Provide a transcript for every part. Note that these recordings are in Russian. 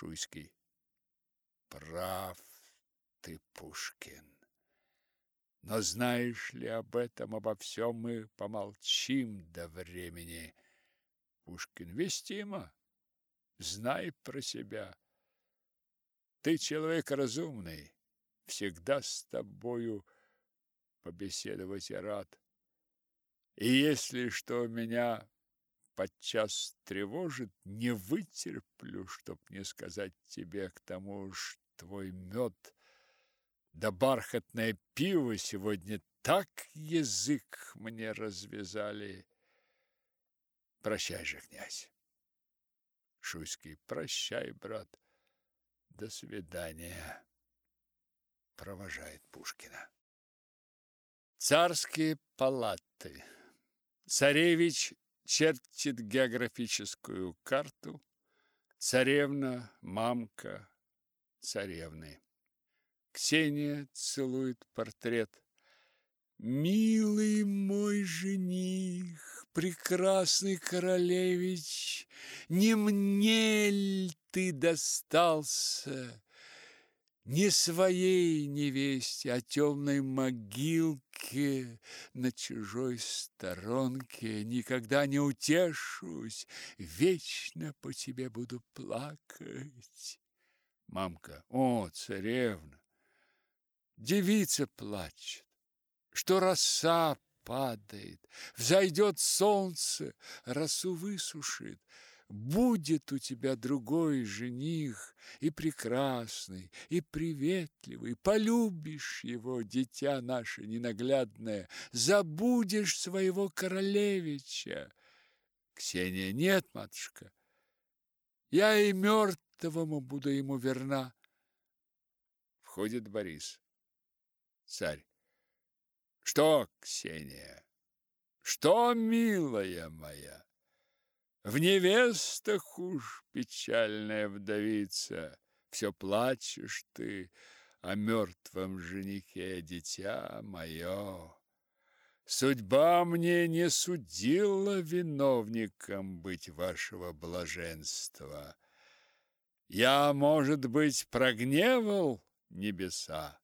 Шуйский. Прав ты, Пушкин. Но знаешь ли об этом, обо всем мы помолчим до времени. Пушкин. Вестимо. Знай про себя. Ты человек разумный. Всегда с тобою побеседовать я рад. И если что меня подчас тревожит, не вытерплю, чтоб не сказать тебе к тому ж твой мед да бархатное пиво сегодня так язык мне развязали. Прощай же, князь. Шуйский, прощай, брат. До свидания. Провожает Пушкина. Царские палаты. Царевич чертит географическую карту. Царевна, мамка царевны. Ксения целует портрет. Милый мой жених, прекрасный королевич, Не мне ль ты достался, Не своей невесте, а темной могилке На чужой сторонке Никогда не утешусь, Вечно по тебе буду плакать. Мамка, о, царевна, девица плачет что роса падает, взойдет солнце, росу высушит. Будет у тебя другой жених, и прекрасный, и приветливый. Полюбишь его, дитя наше ненаглядное, забудешь своего королевича. Ксения, нет, матушка, я и мертвому буду ему верна. Входит Борис. Царь. Что, Ксения? Что, милая моя? В невестах уж печальная вдовица, Все плачешь ты о мертвом женихе, дитя мое. Судьба мне не судила виновником быть вашего блаженства. Я, может быть, прогневал небеса,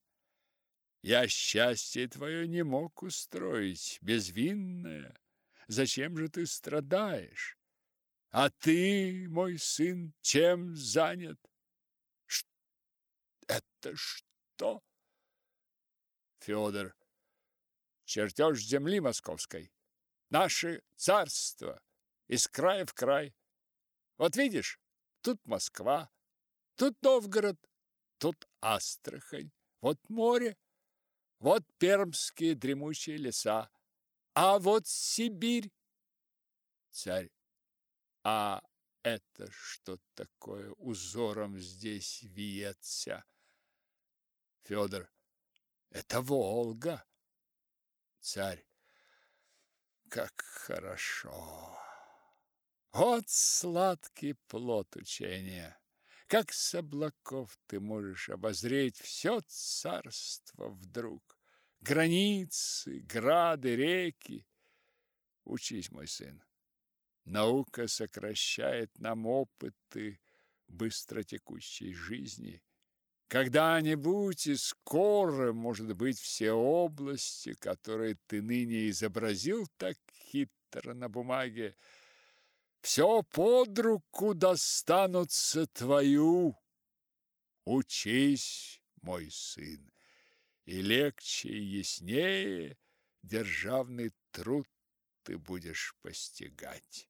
я счастье твое не мог устроить, безвинное. Зачем же ты страдаешь? А ты, мой сын, чем занят? Ш это что? Федор. Чертеж земли московской. Наше царство. Из края в край. Вот видишь, тут Москва, тут Новгород, тут Астрахань, вот море. Вот пермские дремучие леса, а вот Сибирь. Царь. А это что такое узором здесь виется? Федор. Это Волга. Царь. Как хорошо. Вот сладкий плод учения. Как с облаков ты можешь обозреть все царство вдруг. Границы, грады, реки. Учись, мой сын. Наука сокращает нам опыты быстротекущей жизни. Когда-нибудь и скоро, может быть, все области, которые ты ныне изобразил так хитро на бумаге, все под руку достанутся твою. Учись, мой сын, и легче и яснее державный труд ты будешь постигать.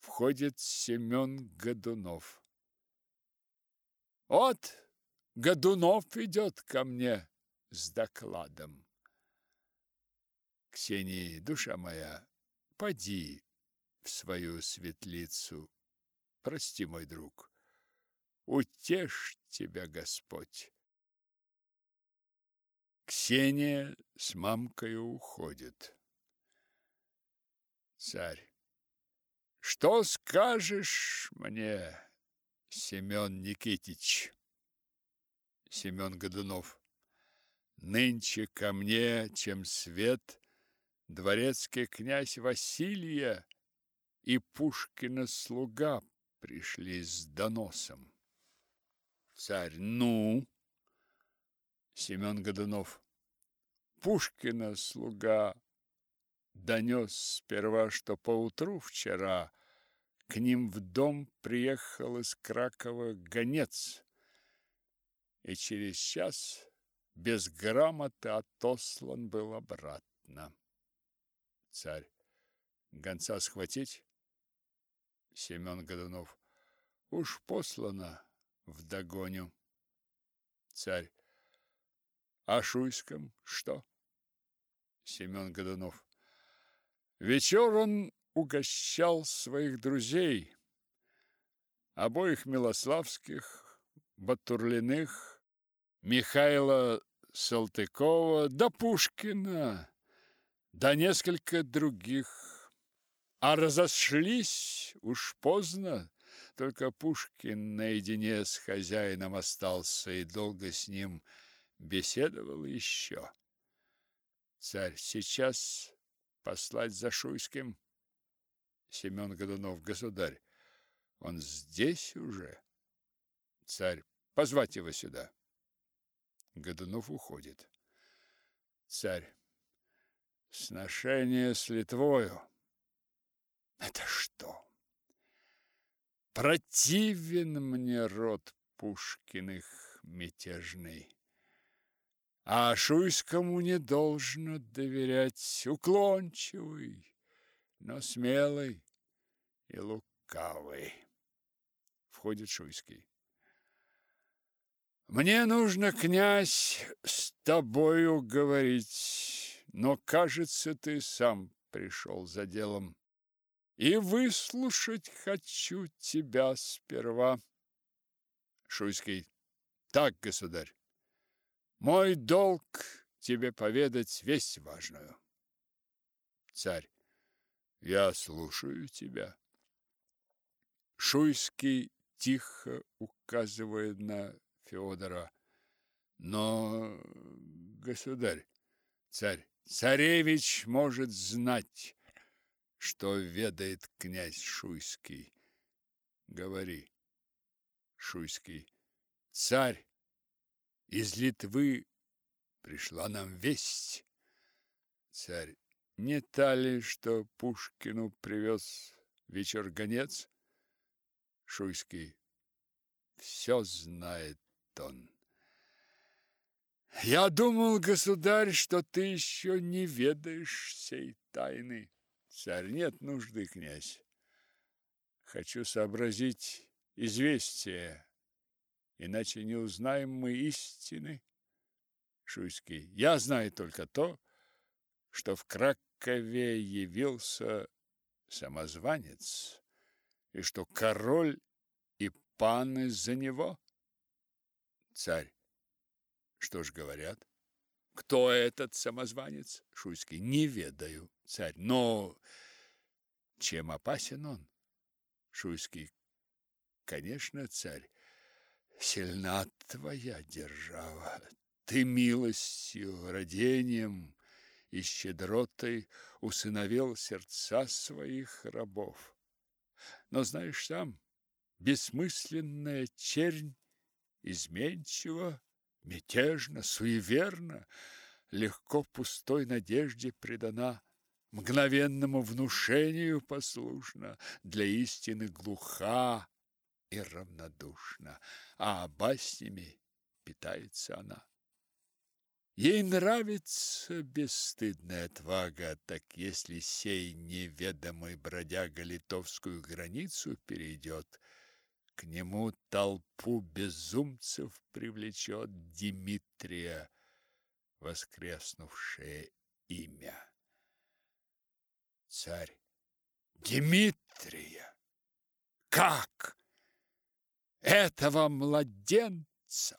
Входит Семен Годунов. Вот Годунов идет ко мне с докладом. Ксении, душа моя, поди, в свою светлицу. Прости, мой друг. Утешь тебя Господь. Ксения с мамкой уходит. Царь. Что скажешь мне, Семен Никитич? Семен Годунов. Нынче ко мне, чем свет, дворецкий князь Василия и Пушкина слуга пришли с доносом. Царь, ну? Семен Годунов. Пушкина слуга донес сперва, что поутру вчера к ним в дом приехал из Кракова гонец, и через час без грамоты отослан был обратно. Царь. Гонца схватить? Семен Годунов. Уж послано в догоню. Царь. А Шуйском что? Семен Годунов. Вечер он угощал своих друзей, обоих Милославских, Батурлиных, Михаила Салтыкова, да Пушкина, да несколько других. А разошлись уж поздно, только Пушкин наедине с хозяином остался и долго с ним беседовал еще. Царь сейчас послать за Шуйским? Семен Годунов, государь, он здесь уже? Царь, позвать его сюда. Годунов уходит. Царь, сношение с Литвою. Это что? Противен мне род Пушкиных мятежный. А Шуйскому не должно доверять, уклончивый, но смелый и лукавый. Входит Шуйский. Мне нужно, князь, с тобою говорить, но, кажется, ты сам пришел за делом. И выслушать хочу тебя сперва. Шуйский. Так, государь. Мой долг тебе поведать весть важную. Царь. Я слушаю тебя. Шуйский тихо указывает на Феодора. Но, государь, царь, царевич может знать, что ведает князь Шуйский. Говори. Шуйский. Царь, из Литвы пришла нам весть. Царь. Не та ли, что Пушкину привез вечер гонец? Шуйский. Все знает он. Я думал, государь, что ты еще не ведаешь сей тайны. Царь, нет нужды, князь. Хочу сообразить известие, иначе не узнаем мы истины. Шуйский, я знаю только то, что в Кракове явился самозванец, и что король и пан из-за него. Царь, что ж говорят? Кто этот самозванец? Шуйский, не ведаю, царь, но чем опасен он? Шуйский, конечно, царь, сильна твоя держава. Ты милостью, родением и щедротой усыновил сердца своих рабов. Но знаешь сам, бессмысленная чернь изменчива, мятежна, суеверна, легко пустой надежде предана, мгновенному внушению послушна, для истины глуха и равнодушна, а баснями питается она. Ей нравится бесстыдная отвага, так если сей неведомый бродяга литовскую границу перейдет, к нему толпу безумцев привлечет Дмитрия, воскреснувшее имя. Царь Дмитрия! Как? Этого младенца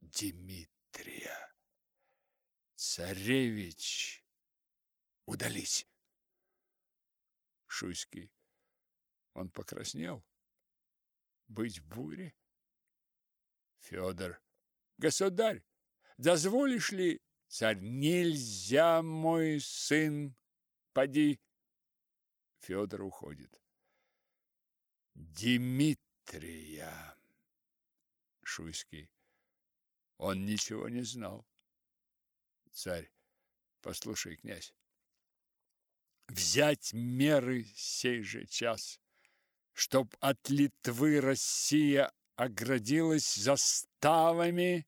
Дмитрия! Царевич, удались. Шуйский. Он покраснел. Быть в буре? Федор. Государь, дозволишь ли, царь, нельзя, мой сын, поди. Федор уходит. Дмитрия. Шуйский. Он ничего не знал. Царь. Послушай, князь. Взять меры сей же час, чтоб от Литвы Россия оградилась заставами,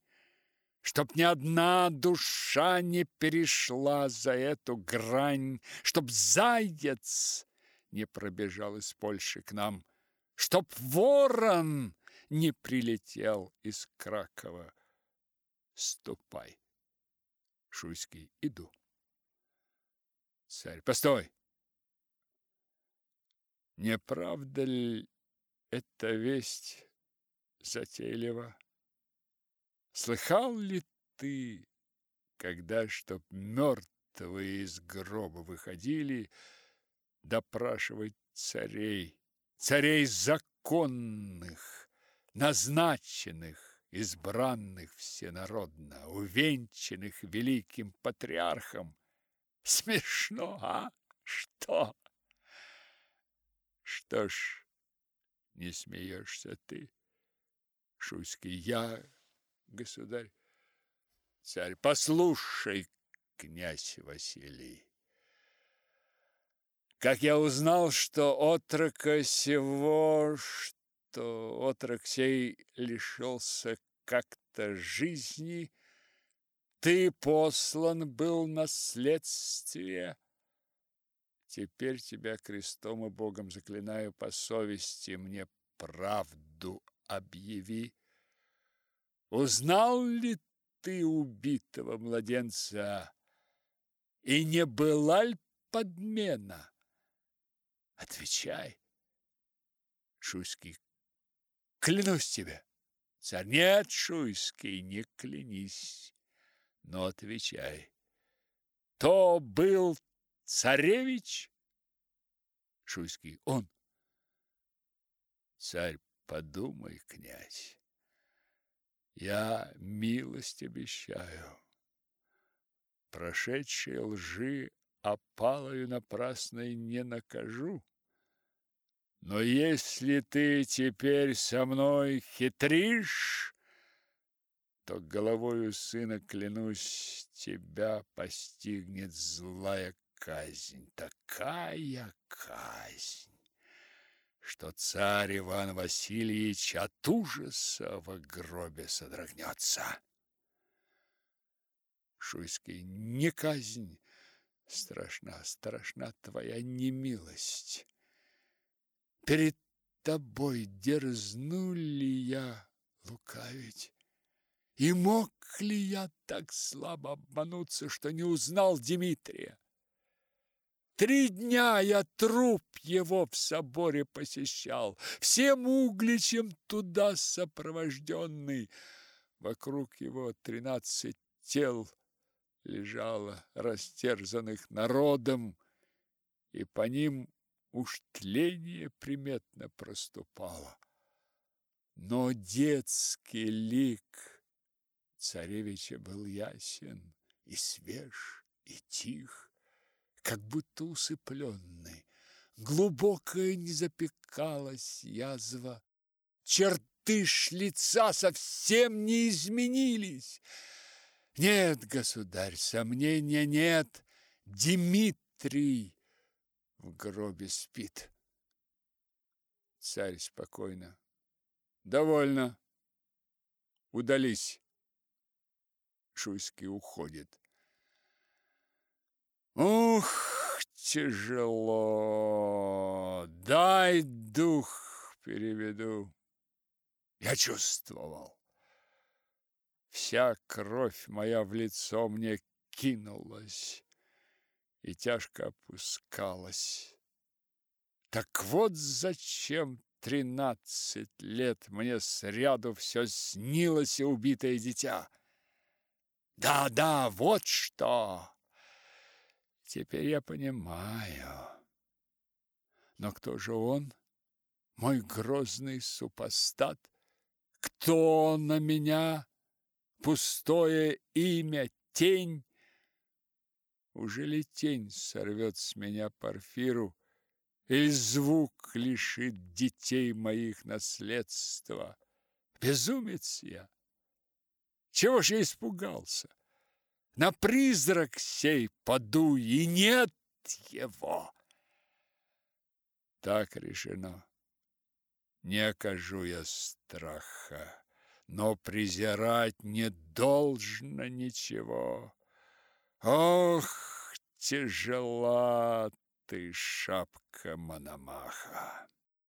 чтоб ни одна душа не перешла за эту грань, чтоб заяц не пробежал из Польши к нам, чтоб ворон не прилетел из Кракова. Ступай. Шуйский, иду. Царь, постой. Не правда ли эта весть затейлива? Слыхал ли ты, когда, чтоб мертвые из гроба выходили, допрашивать царей, царей законных, назначенных, избранных всенародно, увенчанных великим патриархом. Смешно, а? Что? Что ж, не смеешься ты, Шуйский, я, государь, царь, послушай, князь Василий. Как я узнал, что отрока сего, что отрок сей лишился как-то жизни, ты послан был на следствие. Теперь тебя крестом и Богом заклинаю по совести мне правду объяви. Узнал ли ты убитого младенца? И не была ли подмена? Отвечай. Шуйский Клянусь тебе. Царь, нет, Шуйский, не клянись, но отвечай. То был царевич? Шуйский, он. Царь, подумай, князь. Я милость обещаю. Прошедшие лжи опалою напрасной не накажу. Но если ты теперь со мной хитришь, то головою сына, клянусь, тебя постигнет злая казнь, такая казнь, что царь Иван Васильевич от ужаса в гробе содрогнется. Шуйский, не казнь, страшна, страшна твоя немилость. Перед тобой дерзну ли я лукавить? И мог ли я так слабо обмануться, что не узнал Дмитрия? Три дня я труп его в соборе посещал, всем угличем туда сопровожденный. Вокруг его тринадцать тел лежало, растерзанных народом, и по ним уж тление приметно проступало. Но детский лик царевича был ясен и свеж, и тих, как будто усыпленный. Глубокая не запекалась язва. Черты ж лица совсем не изменились. Нет, государь, сомнения нет. Дмитрий в гробе спит. Царь спокойно. Довольно. Удались. Шуйский уходит. Ух, тяжело. Дай дух переведу. Я чувствовал. Вся кровь моя в лицо мне кинулась и тяжко опускалась. Так вот зачем тринадцать лет мне сряду все снилось и убитое дитя. Да, да, вот что. Теперь я понимаю. Но кто же он? Мой грозный супостат? Кто на меня? Пустое имя, тень? Уже ли тень сорвет с меня парфиру или звук лишит детей моих наследства. Безумец я! Чего ж я испугался? На призрак сей паду, и нет его. Так решено. Не окажу я страха, но презирать не должно ничего. Ох, тяжела ты, шапка Мономаха!